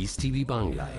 Piece TV বাংলায়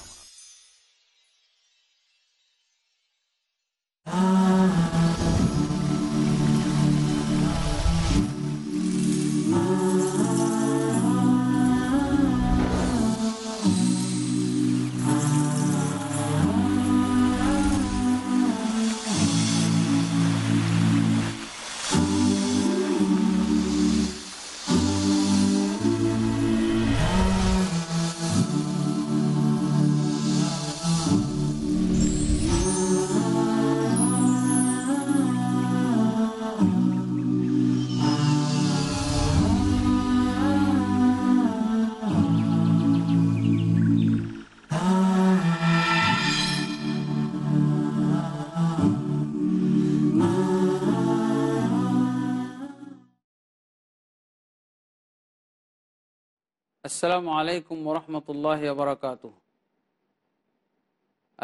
আসসালামু আলাইকুম ওরহমতুল্লাহ বরকাত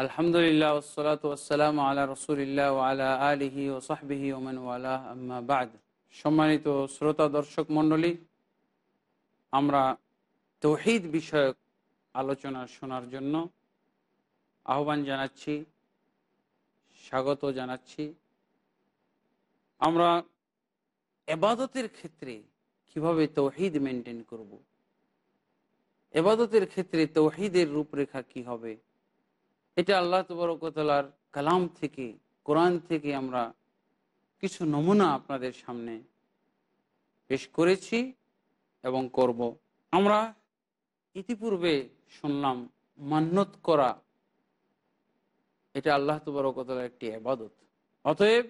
আলহামদুলিল্লাহ ওসলাত ওসালাম আলা রসুলিল্লাহ আলা আলিহি ও সাহবিহি ওমান বাদ। সম্মানিত শ্রোতা, দর্শক, মণ্ডলী, আমরা তৌহিদ বিষয়ক আলোচনা শোনার জন্য আহ্বান জানাচ্ছি, স্বাগত জানাচ্ছি। আমরা এবাদতের ক্ষেত্রে কীভাবে তৌহিদ মেনটেন করব। এবাদতের ক্ষেত্রে তৌহিদের রূপরেখা কি হবে? এটা আল্লাহ তবরকতলার কালাম থেকে, কোরআন থেকে আমরা কিছু নমুনা আপনাদের সামনে পেশ করেছি এবং করব। আমরা ইতিপূর্বে শুনলাম মান্যত করা, এটা আল্লাহ তবরকতলার একটি এবাদত অতএব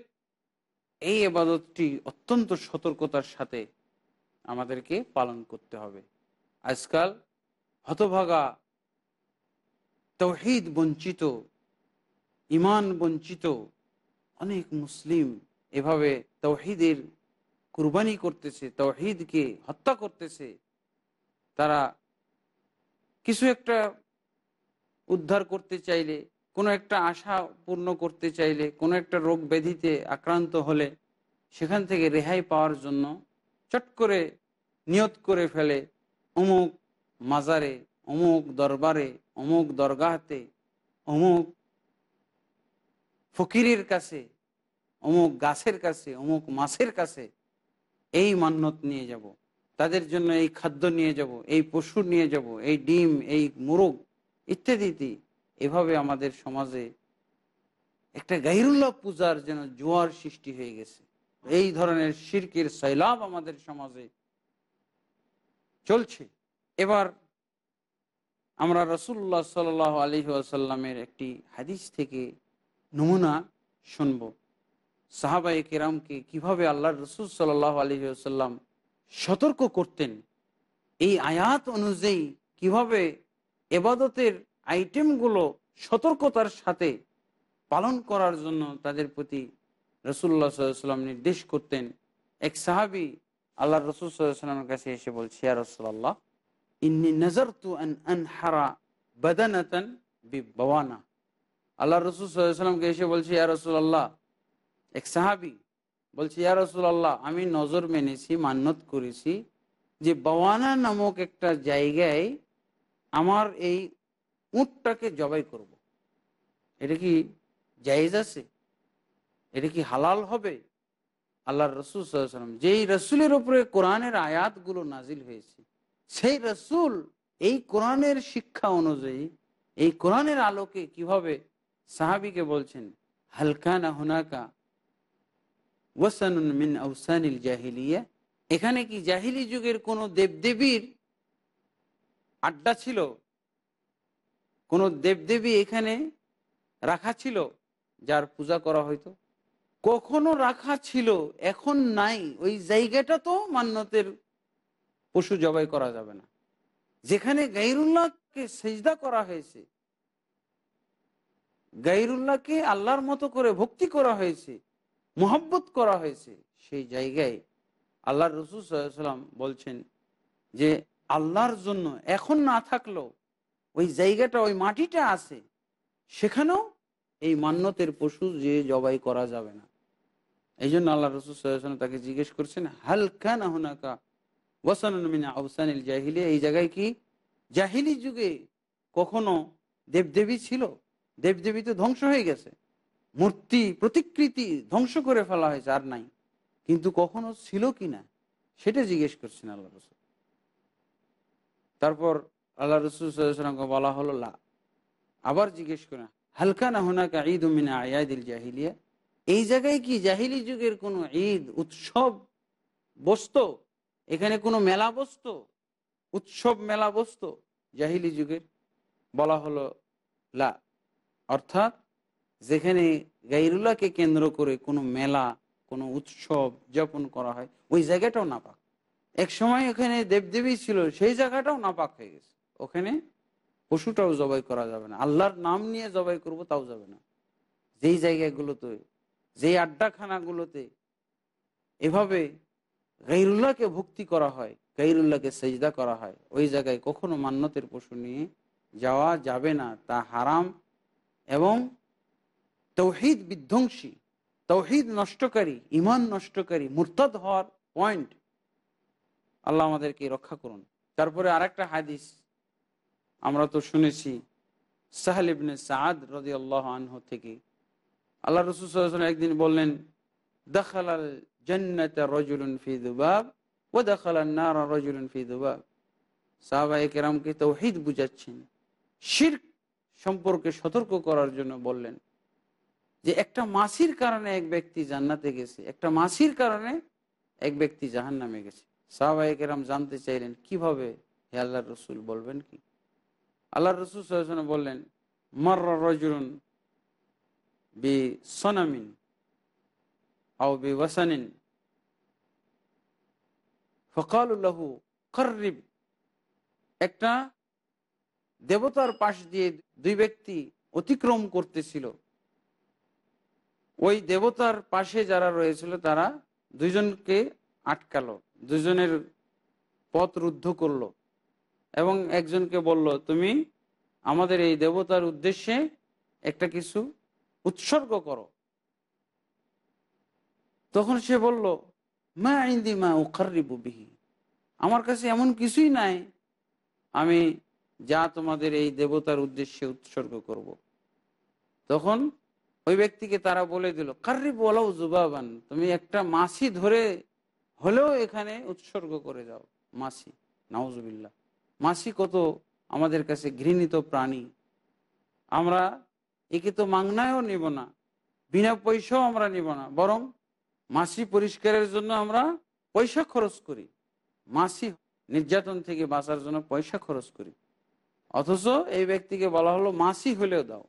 এই এবাদতটি অত্যন্ত সতর্কতার সাথে আমাদেরকে পালন করতে হবে। আজকাল হতভাগা তৌহিদ বঞ্চিত ইমান বঞ্চিত অনেক মুসলিম এভাবে তৌহিদের কুরবানি করতেছে, তৌহিদকে হত্যা করতেছে। তারা কিছু একটা উদ্ধার করতে চাইলে, কোনো একটা আশা পূর্ণ করতে চাইলে, কোনো একটা রোগ ব্যাধিতে আক্রান্ত হলে সেখান থেকে রেহাই পাওয়ার জন্য চট করে নিয়ত করে ফেলে, অমুক মাজারে, অমুক দরবারে, অমুক দরগাহতে, অমুক ফকিরের কাছে, অমুক গাছের কাছে, অমুক মাছের কাছে এই মান্যত নিয়ে যাব। তাদের জন্য এই খাদ্য নিয়ে যাব, এই পশু নিয়ে যাব, এই ডিম, এই মুরগ ইত্যাদি এভাবে আমাদের সমাজে একটা গাইরুল্লাহ পূজার যেন জোয়ার সৃষ্টি হয়ে গেছে। এই ধরনের শির্কের সৈলাভ আমাদের সমাজে চলছে। এবার আমরা রসুল্লাহ সাল আলী আসাল্লামের একটি হাদিস থেকে নমুনা শুনব। সাহাবাই কেরামকে কীভাবে আল্লাহ রসুল সাল্লাহ আলী আসাল্লাম সতর্ক করতেন, এই আয়াত অনুযায়ী কীভাবে এবাদতের আইটেমগুলো সতর্কতার সাথে পালন করার জন্য তাদের প্রতি রসুল্লাহ সাল্লাম নির্দেশ করতেন, এক সাহাবি আল্লাহ রসুল সাল্লামের কাছে এসে বলছি আর রসুল্লাহ ইন্নি নজর তু হারা বদানাতন বিবানা আল্লাহ রসুল সাল্লামকে এসে ইয়া এক সাহাবি ইয়া আমি নজর মেনেছি মান্যত করেছি যে বাওয়ানা নামক একটা জায়গায় আমার এই উঁটটাকে জবাই করব। এটা কি জায়েজ আছে? এটা কি হালাল হবে? আল্লাহ রসুল সাল্লাম যেই রসুলের উপরে কোরআনের আয়াতগুলো নাজিল হয়েছে সেই রসুল এই কোরআনের শিক্ষা অনুযায়ী, এই কোরআনের আলোকে কীভাবে সাহাবিকে বলছেন হুনাকা মিন আউসানিল জাহিলিয়া? এখানে কি জাহিলি যুগের কোনো দেবদেবীর আড্ডা ছিল? কোনো দেবদেবী এখানে রাখা ছিল যার পূজা করা হয়তো কখনো রাখা ছিল, এখন নাই। ওই জায়গাটা তো মান্যতের পশু জবাই করা যাবে না। যেখানে গাইরুল্লাহকে সেজদা করা হয়েছে, গাইরুল্লাহকে আল্লাহর মতো করে ভক্তি করা হয়েছে, মোহাব্বত করা হয়েছে, সেই জায়গায় আল্লাহ রসুল সাল্লাম বলছেন যে, আল্লাহর জন্য এখন না থাকলেও ওই জায়গাটা, ওই মাটিটা আছে, সেখানেও এই মান্যতের পশু যে জবাই করা যাবে না। এই জন্য আল্লাহ রসুল সাল্লাম তাকে জিজ্ঞেস করছেন হালকা না হুনাকা জাহিলি এই জায়গায় কি? জাহিলি যুগে কখনো দেবদেবী ছিল? দেবদেবী তো ধ্বংস হয়ে গেছে। মূর্তি প্রতিকৃতি ধ্বংস করে ফেলা হয়েছে, আর নাই। কিন্তু কখনো ছিল কি না? সেটা জিজ্ঞেস করছেন আল্লাহ রসুল। তারপর আল্লাহ রসুলকে বলা হলো, লা। আবার জিজ্ঞেস করেন হালকা না হোনাকা ঈদ উমিনা আয়াদিল জাহিলিয়া? এই জায়গায় কি জাহিলি যুগের কোনো ঈদ, উৎসব, বসত এখানে কোনো মেলা বসত? উৎসব মেলা বসত? জাহিলি যুগের। বলা হলো, লা। অর্থাৎ যেখানে গাইরুল্লাহকে কেন্দ্র করে কোনো মেলা, কোনো উৎসব যাপন করা হয়, ওই জায়গাটাও নাপাক। এক সময় ওখানে দেবদেবী ছিল, সেই জায়গাটাও নাপাক হয়ে গেছে। ওখানে পশুটাও জবাই করা যাবে না। আল্লাহর নাম নিয়ে জবাই করব, তাও যাবে না। যেই জায়গাগুলোতে, যেই আড্ডাখানাগুলোতে, এভাবে গাইরুল্লাহকে ভক্তি করা হয়, গাইরুল্লাহকে সেজদা করা হয়। ওই জায়গায় কখনো মান্যতের পশু নিয়ে যাওয়া যাবে না, তা হারাম এবং তৌহিদ বিধ্বংসী। তৌহিদ নষ্টকারী ইমান নষ্টকারী, মুরতাদ হওয়ার পয়েন্ট। আল্লাহ আমাদেরকে রক্ষা করুন। তারপরে আরেকটা হাদিস আমরা তো শুনেছি, সাহাল ইবনে সাদ রদি আল্লাহ আনহ থেকে। আল্লাহ রসুল একদিন বললেন, দখালাল জন্নত রজুলুন ফি দুবাব ও দখালাল নারা রজুলুন ফি দুবাব সাহাবাই কেরামকে তৌহিদ বুঝাচ্ছেন। শির সম্পর্কে সতর্ক করার জন্য বললেন যে, একটা মাসির কারণে এক ব্যক্তি জান্নাতে গেছে, একটা মাসির কারণে এক ব্যক্তি জাহান নামে গেছে। সাহাবাই কেরাম জানতে চাইলেন, কীভাবে? হে আল্লাহ রসুল বলবেন কি? আল্লাহ রসুল বললেন মর রজুন বি সনামিন আও বি ওয়াসানিন ফকালুল্লাহু কর্রিব একটা দেবতার পাশ দিয়ে দুই ব্যক্তি অতিক্রম করতেছিল। ওই দেবতার পাশে যারা রয়েছিল, তারা দুইজনকে আটকালো দুজনের পথ রুদ্ধ করল এবং একজনকে বলল, তুমি আমাদের এই দেবতার উদ্দেশ্যে একটা কিছু উৎসর্গ করো। তখন সে বলল মা আইন্দি মা বিহি। আমার কাছে এমন কিছুই নাই। আমি যা তোমাদের এই দেবতার উদ্দেশ্যে উৎসর্গ করব। তখন ওই ব্যক্তিকে তারা বলে দিল কার্রি বলাও জুবাবান, তুমি একটা মাসি ধরে হলেও এখানে উৎসর্গ করে যাও মাসি নাউজবিল্লা মাসি কত আমাদের কাছে ঘৃণিত প্রাণী। আমরা একে তো মাংনায়ও নিব না, বিনা পয়সাও আমরা নিব না, বরং মাসি পরিষ্কারের জন্য আমরা পয়সা খরচ করি। মাসি নির্যাতন থেকে বাঁচার জন্য পয়সা খরচ করি। অথচ এই ব্যক্তিকে বলা হলো মাসি হলেও দাও।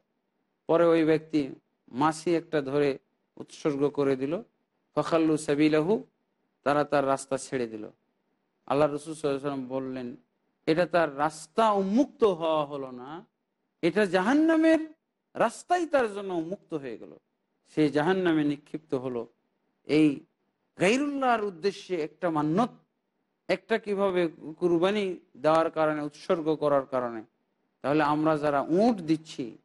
পরে ওই ব্যক্তি মাসি একটা ধরে উৎসর্গ করে দিল। ফখাল্লু সাবিলাহু, তারা তার রাস্তা ছেড়ে দিল। আল্লাহ রসুল বললেন, এটা তার রাস্তা উন্মুক্ত হওয়া হলো না। এটা জাহান্নামের রাস্তাই তার জন্য উন্মুক্ত হয়ে গেল। সেই জাহান্নামে নিক্ষিপ্ত হলো। এই গাইরুল্লাহর উদ্দেশ্যে একটা মান্যত একটা কীভাবে কুরবানি দেওয়ার কারণে, উৎসর্গ করার কারণে, তাহলে আমরা যারা উঁট দিচ্ছি,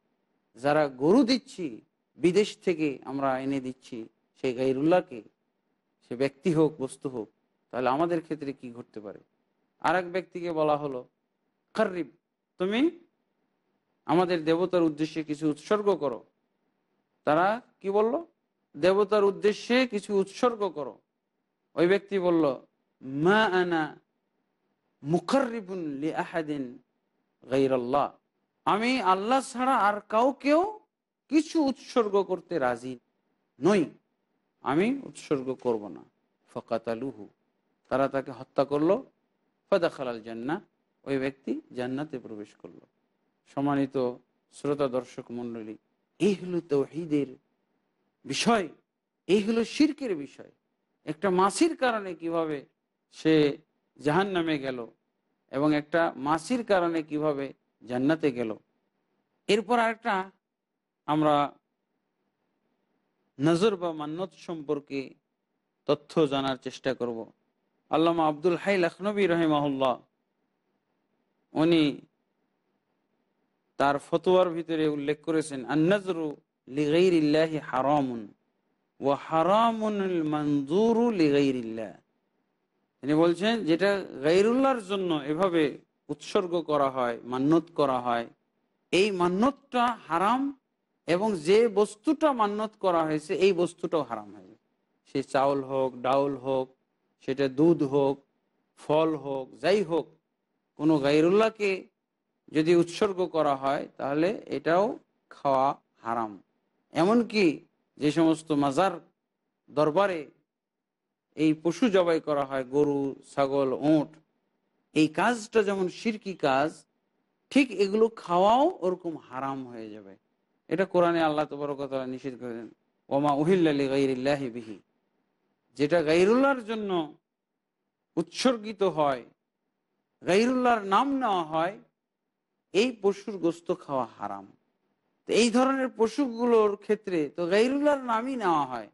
যারা গরু দিচ্ছি, বিদেশ থেকে আমরা এনে দিচ্ছি, সেই গাইরুল্লাহকে, সে ব্যক্তি হোক, বস্তু হোক, তাহলে আমাদের ক্ষেত্রে কি ঘটতে পারে? আর ব্যক্তিকে বলা হলো খারিব তুমি আমাদের দেবতার উদ্দেশ্যে কিছু উৎসর্গ করো। তারা কি বলল? দেবতার উদ্দেশ্যে কিছু উৎসর্গ করো। ওই ব্যক্তি বলল, মা আনা মুখরিবুন গাইরাল্লাহ আমি আল্লাহ ছাড়া আর কাউকেও কিছু উৎসর্গ করতে রাজি নই। আমি উৎসর্গ করব না। ফকাতালুহু। তারা তাকে হত্যা করল। ফদাখালাল জান্না ওই ব্যক্তি জান্নাতে প্রবেশ করল। সম্মানিত শ্রোতা দর্শক মণ্ডলী, এই হলো তৌহিদের বিষয়, এই হলো শির্কের বিষয়। একটা মাসির কারণে কীভাবে সে জাহান নামে গেল এবং একটা মাসির কারণে কীভাবে জান্নাতে গেল। এরপর আরেকটা আমরা নজর বা মান্নত সম্পর্কে তথ্য জানার চেষ্টা করব। আল্লামা আব্দুল হাই লখনবী রহিমাহুল্লাহ, উনি তার ফতোয়ার ভিতরে উল্লেখ করেছেন, আন্নাজরু লিগাইরিল্লাহি হারামুন ও হারামুন মঞ্জুরু লিগাইরিল্লাহ তিনি বলছেন, যেটা গাইরুল্লাহর জন্য এভাবে উৎসর্গ করা হয়, মান্যত করা হয়, এই মান্যতটা হারাম এবং যে বস্তুটা মান্যত করা হয়েছে, এই বস্তুটাও হারাম হয়ে সে চাউল হোক, ডাউল হোক, সেটা দুধ হোক, ফল হোক, যাই হোক, কোনো গাইরুল্লাহকে যদি উৎসর্গ করা হয়, তাহলে এটাও খাওয়া হারাম। এমনকি যে সমস্ত মাজার দরবারে এই পশু জবাই করা হয়, গরু, ছাগল ওঁট এই কাজটা যেমন সিরকি কাজ, ঠিক এগুলো খাওয়াও ওরকম হারাম হয়ে যাবে। এটা কোরআনে আল্লাহ তবরকতা নিষেধ করেন ওমা উহিল্লালি গাইরিল্লাহি বিহি যেটা গাইরুল্লাহর জন্য উৎসর্গিত হয়, গাইরুল্লাহর নাম নেওয়া হয়, এই পশুর গোস্ত খাওয়া হারাম। তো এই ধরনের পশুগুলোর ক্ষেত্রে তো গাইরুল্লাহর নামই নেওয়া হয়।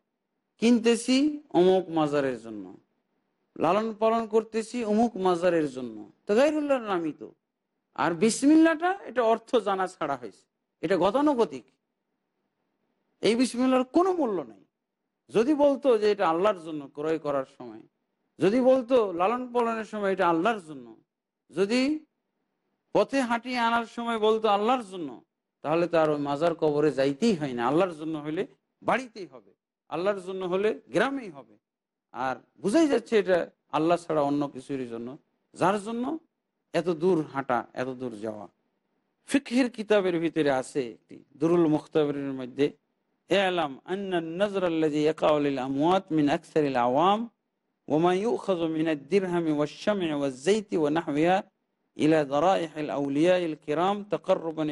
কিনতেছি অমুক মাজারের জন্য। লালন পালন করতেছি অমুক মাজারের জন্য। তো গাইরুল্লাহর নামই তো। আর বিসমিল্লাটা এটা অর্থ জানা ছাড়া হয়েছে। এটা গতানুগতিক। এই বিসমিল্লার কোনো মূল্য নেই। যদি বলতো যে এটা আল্লাহর জন্য ক্রয় করার সময়, যদি বলতো লালন পালনের সময় এটা আল্লাহর জন্য, যদি পথে হাঁটিয়ে আনার সময় বলতো আল্লাহর জন্য তাহলে তার ওই মাজার কবরে যাইতেই হয় না। আল্লাহর জন্য হলে বাড়িতেই হবে। আল্লাহর জন্য হলে গ্রামেই হবে। আর বুঝাই যাচ্ছে এটা আল্লাহ ছাড়া অন্য কিছুর জন্য। যার জন্য এত দূর হাঁটা, এত দূর যাওয়া। ফিকহের কিতাবের ভিতরে আছে একটি, দুরুল মুখতাবের মধ্যে এলাম নজর আল্লাজি ইয়াকাউলিল আমওয়াত মিন আকসারিল আওয়াম ওমা ইউখাযু মিন আদ-দিরহাম ওয়াশ-শাম'i ওয়াজ-যাইতি ওয়া নাহওয়িহা ইলা দারাইহিল আউলিয়াইল কিরাম তাকাররুবান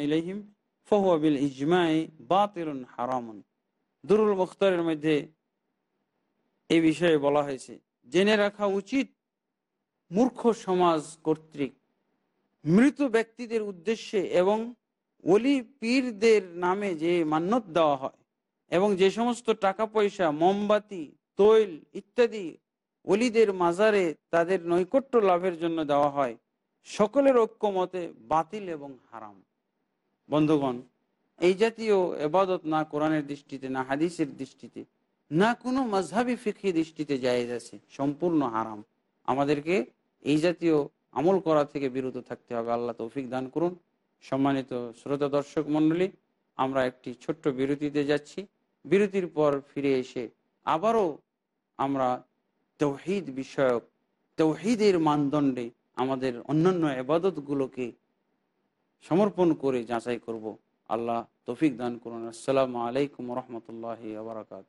ইলাইহিম ফাহুয়া বিল ইজমা'i বাতিলুন হারামুন দুরুল মুখতারের মধ্যে এই বিষয়ে বলা হয়েছে, জেনে রাখা উচিত মূর্খ সমাজ কর্তৃক মৃত ব্যক্তিদের উদ্দেশ্যে এবং অলি পীরদের নামে যে মান্যত দেওয়া হয় এবং যে সমস্ত টাকা পয়সা, মোমবাতি, তৈল ইত্যাদি অলিদের মাজারে তাদের নৈকট্য লাভের জন্য দেওয়া হয়, সকলের ঐক্যমতে বাতিল এবং হারাম। বন্ধুগণ, এই জাতীয় এবাদত না কোরআনের দৃষ্টিতে, না হাদিসের দৃষ্টিতে, না কোনো মজহাবি ফিকি দৃষ্টিতে জায়েজ আছে, সম্পূর্ণ হারাম। আমাদেরকে এই জাতীয় আমল করা থেকে বিরত থাকতে হবে। আল্লাহ তৌফিক দান করুন। সম্মানিত শ্রোতা দর্শক মণ্ডলী, আমরা একটি ছোট্ট বিরতিতে যাচ্ছি। বিরতির পর ফিরে এসে আবারও আমরা তৌহিদ বিষয়ক, তৌহিদের মানদণ্ডে আমাদের অন্যান্য এবাদতগুলোকে সমর্পণ করে যাচাই করব। আল্লাহ তফিক দান করুন। আসসালামু আলাইকুম রহমতুল্লাহ আবরাকাত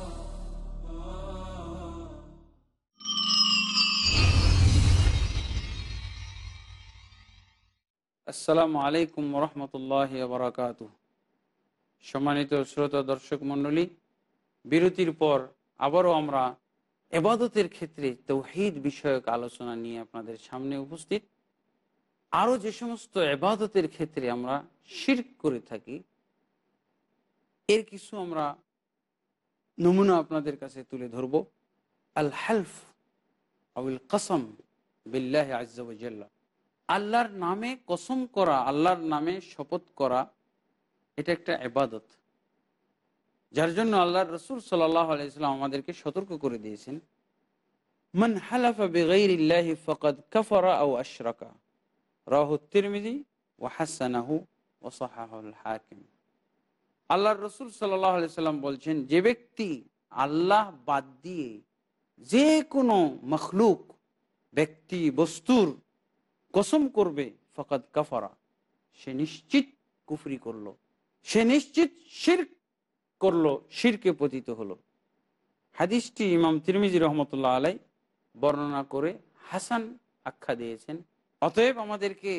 আসসালামু আলাইকুম রহমতুল্লাহ বারাকাত সম্মানিত শ্রোতা, দর্শক, মণ্ডলী, বিরতির পর আবারও আমরা এবাদতের ক্ষেত্রে তৌহিদ বিষয়ক আলোচনা নিয়ে আপনাদের সামনে উপস্থিত। আরও যে সমস্ত এবাদতের ক্ষেত্রে আমরা শির্ক করে থাকি, এর কিছু আমরা নমুনা আপনাদের কাছে তুলে ধরব। আল হালফ আউল কসম বিল্লাহ আজ্জাল্লাহ আল্লাহর নামে কসম করা, আল্লাহর নামে শপথ করা, এটা একটা এবাদত যার জন্য আল্লাহ রসুল সাল্লাহ আলাইসাল্লাম আমাদেরকে সতর্ক করে দিয়েছেন। মান হালাফা বেগাইরিল্লাহি ফকদ কাফারা ও আশরাকা। রাহু তিরমিজি ও হাসানাহু ও সাহাহুল হাকিম। আল্লাহ রসুল সাল্লাহ বলছেন, যে ব্যক্তি আল্লাহ বাদ দিয়ে যে কোনো মখলুক, ব্যক্তি, বস্তুর কসম করবে ফকাত কাফারা। সে নিশ্চিত কুফরি করল। সে নিশ্চিত শির করল, শিরকে পতিত হলো। হাদিসটি ইমাম তিরমিজি রহমতুল্লাহ আলাই বর্ণনা করে হাসান আখ্যা দিয়েছেন। অতএব আমাদেরকে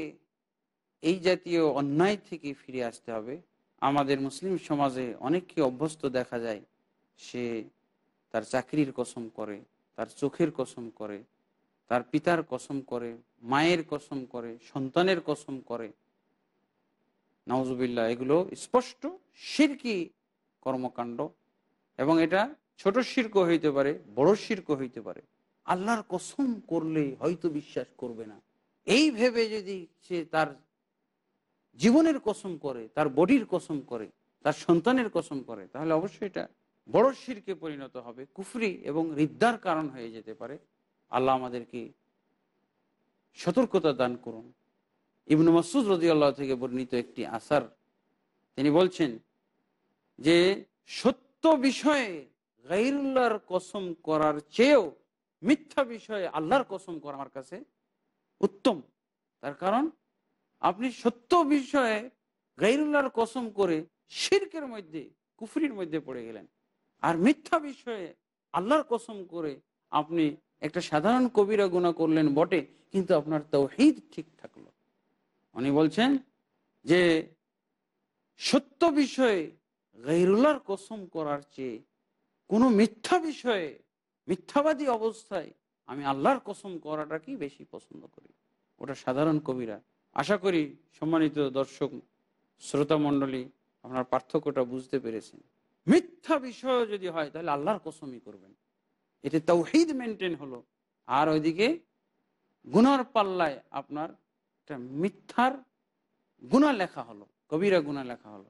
এই জাতীয় অন্যায় থেকে ফিরে আসতে হবে। আমাদের মুসলিম সমাজে অনেককে অভ্যস্ত দেখা যায়, সে তার চাকরির কসম করে, তার চোখের কসম করে, তার পিতার কসম করে মায়ের কসম করে, সন্তানের কসম করে নওয়াজুবিল্লাহ এগুলো স্পষ্ট শিরকি কর্মকাণ্ড এবং এটা ছোট শির্ক হইতে পারে, বড় শির্ক হইতে পারে। আল্লাহর কসম করলে হয়তো বিশ্বাস করবে না। এই ভেবে যদি সে তার জীবনের কসম করে, তার বডির কসম করে, তার সন্তানের কসম করে, তাহলে অবশ্যই এটা বড় শিরকে পরিণত হবে। কুফরি এবং রিদ্দার কারণ হয়ে যেতে পারে। আল্লাহ আমাদেরকে সতর্কতা দান করুন। ইবনু মাসুদ রদি আল্লাহ থেকে বর্ণিত একটি আসার, তিনি বলছেন যে, সত্য বিষয়ে গাইরুল্লাহর কসম করার চেয়েও মিথ্যা বিষয়ে আল্লাহর কসম করা আমার কাছে উত্তম। তার কারণ, আপনি সত্য বিষয়ে গাইরুল্লাহর কসম করে শির্কের মধ্যে, কুফরির মধ্যে পড়ে গেলেন। আর মিথ্যা বিষয়ে আল্লাহর কসম করে আপনি একটা সাধারণ কবিরা গুণা করলেন বটে কিন্তু আপনার তৌহিদ ঠিক থাকল। উনি বলছেন যে, সত্য বিষয়ে গৈরুল্লাহর কসম করার চেয়ে কোনো মিথ্যা বিষয়ে, মিথ্যাবাদী অবস্থায় আমি আল্লাহর কসম করাটাকেই বেশি পছন্দ করি। ওটা সাধারণ কবিরা। আশা করি সম্মানিত দর্শক, শ্রোতা মণ্ডলী, আপনার পার্থক্যটা বুঝতে পেরেছেন। মিথ্যা বিষয় যদি হয়, তাহলে আল্লাহর কসমই করবেন। এতে তৌহিদ মেনটেন হলো। আর ওইদিকে গুনার পাল্লায় আপনার একটা মিথ্যার গুণা লেখা হলো, কবিরা গুণা লেখা হলো।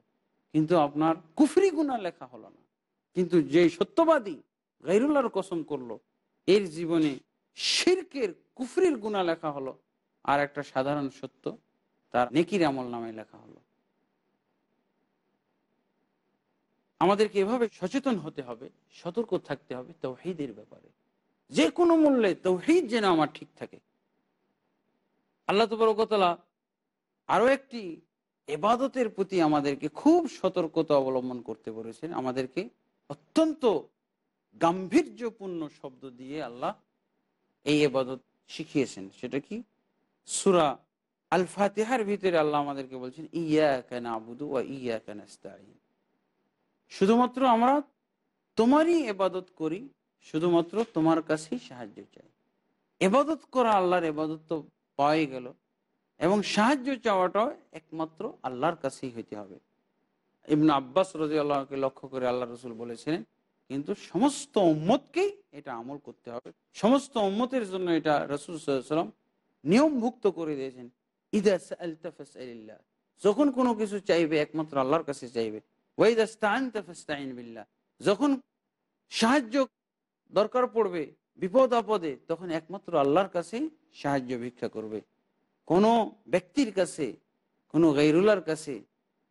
কিন্তু আপনার কুফরি গুণা লেখা হলো না। কিন্তু যে সত্যবাদী গাইরুল্লাহর কসম করল, এর জীবনে শিরকের কুফরির গুণা লেখা হলো। আর একটা সাধারণ সত্য, তার নেকির আমল নামে লেখা হলো। আমাদেরকে এভাবে সচেতন হতে হবে, সতর্ক থাকতে হবে তৌহিদের ব্যাপারে। যে কোনো মূল্যে তৌহিদ যেন আমার ঠিক থাকে। আল্লাহ তবরকতলা আরও একটি এবাদতের প্রতি আমাদেরকে খুব সতর্কতা অবলম্বন করতে বলেছেন। আমাদেরকে অত্যন্ত গাম্ভীর্যপূর্ণ শব্দ দিয়ে আল্লাহ এই এবাদত শিখিয়েছেন। সেটা কি? সুরা আল ফাতেহার ভিতরে আল্লাহ আমাদেরকে বলছেন ইয়া কেন আবুদু ও ইয়া কেন শুধুমাত্র আমরা তোমারই এবাদত করি, শুধুমাত্র তোমার কাছেই সাহায্য চাই। এবাদত করা আল্লাহর এবাদত তো পাওয়াই গেল। এবং সাহায্য চাওয়াটাও একমাত্র আল্লাহর কাছেই হইতে হবে। ইবন আব্বাস রাজি আল্লাহকে লক্ষ্য করে আল্লাহ রসুল বলেছিলেন কিন্তু সমস্ত উম্মতকেই এটা আমল করতে হবে। সমস্ত উম্মতের জন্য এটা রসুল সাল্লাম নিয়মভুক্ত করে দিয়েছেন। ইদা সাআলতা ফাসআলিল্লাহ। যখন কোনো কিছু চাইবে, একমাত্র আল্লাহর কাছে চাইবে। ওয়াইদা ইস্তাআনতা ফাস্তাইন বিল্লাহ। যখন সাহায্য দরকার পড়বে বিপদ আপদে তখন একমাত্র আল্লাহর কাছেই সাহায্য ভিক্ষা করবে। কোনো ব্যক্তির কাছে, কোনো গাইরুলার কাছে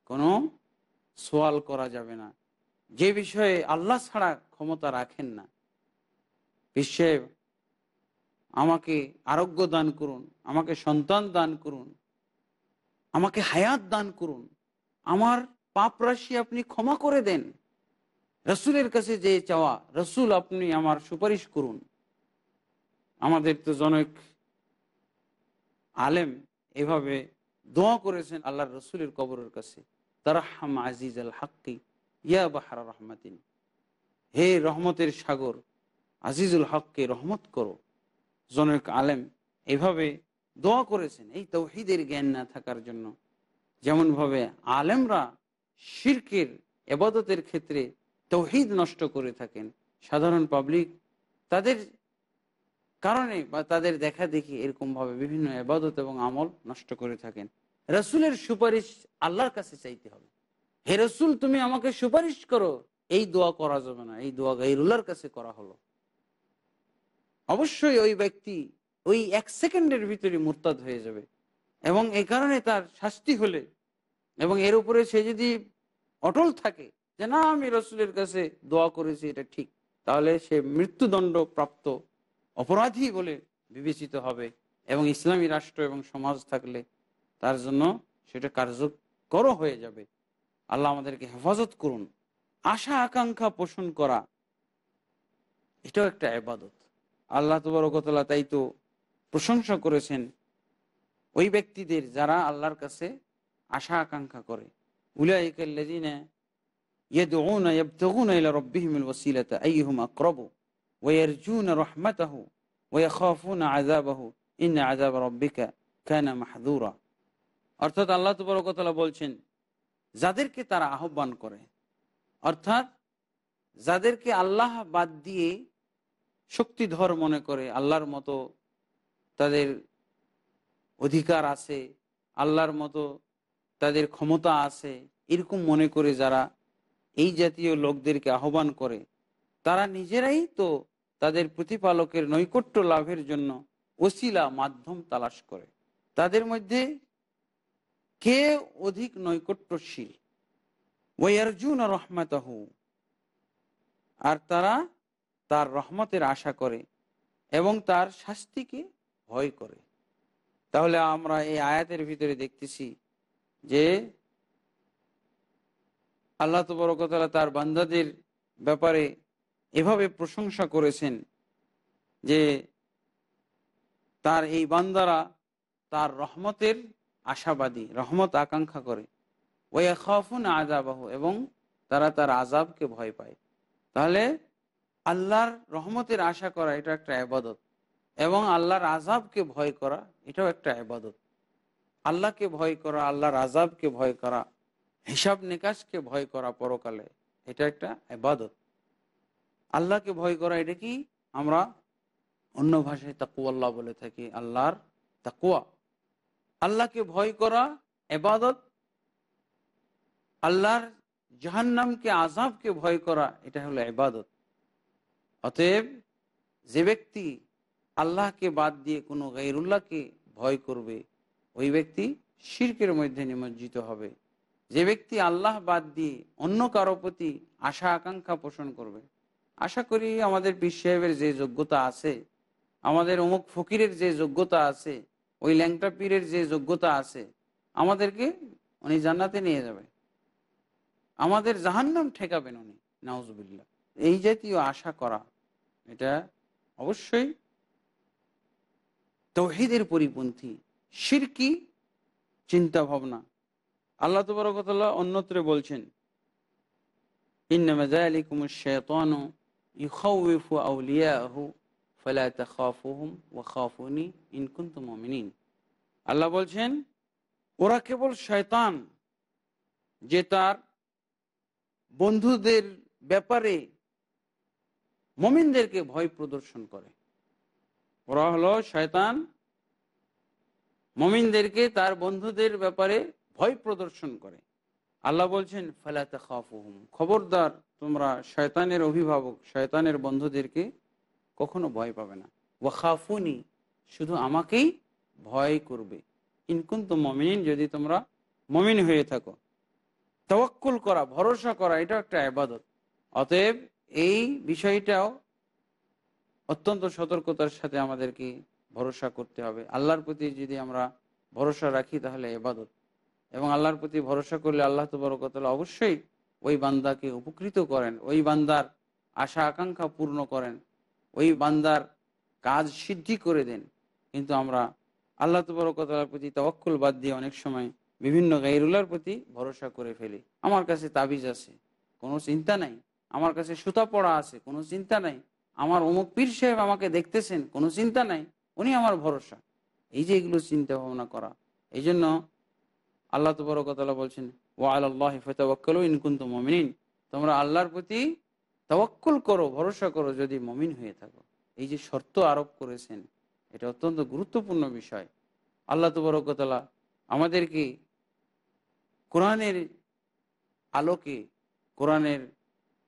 কোনো সোয়াল করা যাবে না। যে বিষয়ে আল্লাহ ছাড়া ক্ষমতা রাখেন না। বিশ্বে আমাকে আরোগ্য দান করুন, আমাকে সন্তান দান করুন, আমাকে হায়াত দান করুন, আমার পাপ রাশি আপনি ক্ষমা করে দেন। রসুলের কাছে যে চাওয়া, রসুল আপনি আমার সুপারিশ করুন। আমাদের তো জনক আলেম এভাবে দোয়া করেছেন আল্লাহ রসুলের কবরের কাছে। তারাহাম আজিজ আল হাক্কি, ইয়া বাহারা রহমাতিন। হে রহমতের সাগর, আজিজুল হককে রহমত করো। জনক আলেম এভাবে দোয়া করেছেন এই তৌহিদের জ্ঞান না থাকার জন্য। যেমনভাবে আলেমরা শির্কের, এবাদতের ক্ষেত্রে তৌহিদ নষ্ট করে থাকেন। সাধারণ পাবলিক তাদের কারণে বা তাদের দেখা দেখি এরকমভাবে বিভিন্ন এবাদত এবং আমল নষ্ট করে থাকেন। রসুলের সুপারিশ আল্লাহর কাছে চাইতে হবে। হে রসুল, তুমি আমাকে সুপারিশ করো। এই দোয়া করা যাবে না, এই দোয়া গাইরুল্লার কাছে করা হলো। অবশ্যই ওই ব্যক্তি ওই এক সেকেন্ডের ভিতরে মুরতাদ হয়ে যাবে এবং এই কারণে তার শাস্তি হলে এবং এর উপরে সে যদি অটল থাকে যে, না, আমি রসুলের কাছে দোয়া করেছি, এটা ঠিক। তাহলে সে মৃত্যুদণ্ড প্রাপ্ত অপরাধী বলে বিবেচিত হবে এবং ইসলামী রাষ্ট্র এবং সমাজ থাকলে তার জন্য সেটা কার্যকর হয়ে যাবে। আল্লাহ আমাদেরকে হেফাজত করুন, আশা, আকাঙ্ক্ষা পোষণ করা, এটাও একটা আবাদত আল্লাহ তবরকতলা তাই তো প্রশংসা করেছেন ওই ব্যক্তিদের যারা আল্লাহর কাছে আশা, আকাঙ্ক্ষা করে। উলিয়া ইয়াদউনা, ইয়াবতাগুনা ইলা রাব্বিহিমুল ওয়াসিলাতা, আইয়ুহুম আক্রব। ওয়ারজুন রহমতাহু ওয়াখাফুন আজাবাহু ইন আজাব রব্বিকা কানা মাহাদুরা অর্থাৎ আল্লাহ তবরকতলা বলছেন, যাদেরকে তারা আহ্বান করে, অর্থাৎ যাদেরকে আল্লাহ বাদ দিয়ে শক্তিধর মনে করে, আল্লাহর মতো তাদের অধিকার আছে, আল্লাহর মতো তাদের ক্ষমতা আছে, এরকম মনে করে যারা এই জাতীয় লোকদেরকে আহ্বান করে, তারা নিজেরাই তো তাদের প্রতিপালকের নৈকট্য লাভের জন্য ওসিলা মাধ্যম তালাশ করে। তাদের মধ্যে কে অধিক নৈকট্যশীল? ওয়ার্জুন রহমাতাহু। আর তারা তার রহমতের আশা করে এবং তার শাস্তিকে ভয় করে। তাহলে আমরা এই আয়াতের ভিতরে দেখতেছি যে আল্লাহ তবরকতলা তার বান্দাদের ব্যাপারে এভাবে প্রশংসা করেছেন যে তার এই বান্দারা তার রহমতের আশাবাদী, রহমত আকাঙ্ক্ষা করে। ওই খাফুন আজাবাহ এবং তারা তার আজাবকে ভয় পায়। তাহলে আল্লাহর রহমতের আশা করা এটা একটা আবাদত এবং আল্লাহর আজাবকে ভয় করা এটাও একটা আবাদত আল্লাহকে ভয় করা, আল্লাহর আজাবকে ভয় করা হিসাব নিকাশকে ভয় করা পরকালে এটা একটা আবাদত আল্লাহকে ভয় করা, এটা কি? আমরা অন্য ভাষায় তাকুয়াল্লাহ বলে থাকি, আল্লাহর তাকুয়া। আল্লাহকে ভয় করা এবাদত, আল্লাহর জাহান্নামকে আজাবকে ভয় করা, এটা হলো এবাদত। অতএব যে ব্যক্তি আল্লাহকে বাদ দিয়ে কোনো গাইরুল্লাহকে ভয় করবে, ওই ব্যক্তি শির্কের মধ্যে নিমজ্জিত হবে। যে ব্যক্তি আল্লাহ বাদ দিয়ে অন্য কারও প্রতি আশা আকাঙ্ক্ষা পোষণ করবে আশা করি আমাদের পীর সাহেবের যে যোগ্যতা আছে, আমাদের অমুক ফকিরের যে যোগ্যতা আছে, ওই ল্যাংটা পীরের যে যোগ্যতা আছে, আমাদেরকে উনি জান্নাতে নিয়ে যাবে। আমাদের জাহান্নাম ঠেকাবেন উনি নাউজবিল্লা এই জাতীয় আশা করা, এটা অবশ্যই তৌহিদের পরিপন্থী, সিরকি চিন্তা ভাবনা আল্লাহ তবরকতলা অন্যত্রে বলছেন, ইন্নামা যালিকুমুশ শাইতানু ইউখাউইফু আউলিয়াহু ফালা তাখাফুহুম ওয়া খাফুনি ইন কুনতুম আল্লাহ বলছেন, ওরা কেবল শয়তান যে তার বন্ধুদের ব্যাপারে মমিনদেরকে ভয় প্রদর্শন করে। ওরা হলো শয়তান, মমিনদেরকে তার বন্ধুদের ব্যাপারে ভয় প্রদর্শন করে। আল্লাহ বলছেন ফালাতে খাফুহুম খবরদার তোমরা শয়তানের অভিভাবক, শয়তানের বন্ধুদেরকে কখনো ভয় পাবে না। ওয়াখাফুনি, শুধু আমাকেই ভয় করবে। ইনকুন তো মমিন যদি তোমরা মমিন হয়ে থাকো। তওয়াক্কুল করা, ভরসা করা এটা একটা আবাদত অতএব এই বিষয়টাও অত্যন্ত সতর্কতার সাথে আমাদেরকে ভরসা করতে হবে। আল্লাহর প্রতি যদি আমরা ভরসা রাখি, তাহলে এবাদত এবং আল্লাহর প্রতি ভরসা করলে আল্লাহ তবরকতলা অবশ্যই ওই বান্দাকে উপকৃত করেন, ওই বান্দার আশা আকাঙ্ক্ষা পূর্ণ করেন, ওই বান্দার কাজ সিদ্ধি করে দেন। কিন্তু আমরা আল্লাহ তবরকতলার প্রতি তওয়াক্কুল বাদ দিয়ে অনেক সময় বিভিন্ন গাইরুল্লার প্রতি ভরসা করে ফেলি। আমার কাছে তাবিজ আছে, কোনো চিন্তা নাই। আমার কাছে সুতা পড়া আছে, কোনো চিন্তা নাই। আমার অমুক পীর সাহেব আমাকে দেখতেছেন, কোনো চিন্তা নাই। উনি আমার ভরসা। এই যে এগুলো চিন্তা ভাবনা করা। এই জন্য আল্লাহ তবরকতলা বলছেন ও আল্লাহ ফতাওয়াক্কাল ইনকুন্ত মমিন তোমরা আল্লাহর প্রতি তওয়াক্কুল করো, ভরসা করো যদি মমিন হয়ে থাকো। এই যে শর্ত আরোপ করেছেন, এটা অত্যন্ত গুরুত্বপূর্ণ বিষয়। আল্লাহ তবরকতলা আমাদেরকে কোরআনের আলোকে, কোরআনের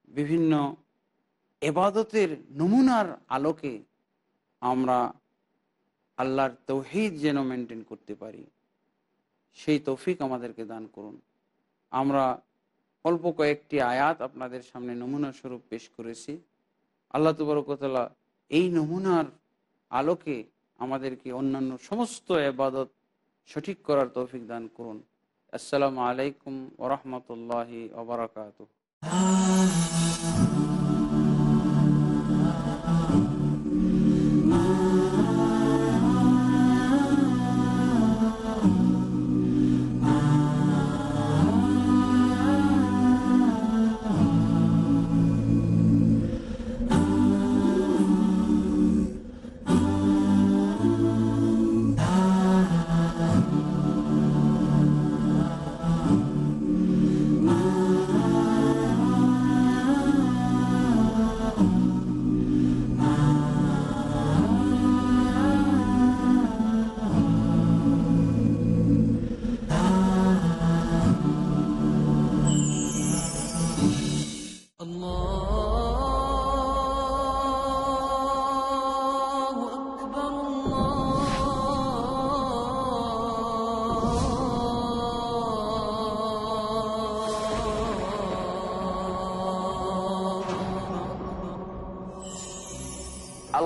বিভিন্ন এবাদতের নমুনার আলোকে আমরা আল্লাহর তৌহিদ যেন মেনটেন করতে পারি। সেই তৌফিক আমাদেরকে দান করুন। আমরা অল্প কয়েকটি আয়াত আপনাদের সামনে নমুনা স্বরূপ পেশ করেছি। আল্লাহ তবরকতলা এই নমুনার আলোকে আমাদেরকে অন্যান্য সমস্ত এবাদত সঠিক করার তৌফিক দান করুন। আসসালামু আলাইকুম ওরহমতুল্লাহি ওবরাকাত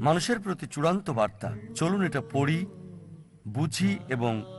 মানুষের প্রতি চূড়ান্ত বার্তা। চলুন এটা পড়ি বুঝি এবং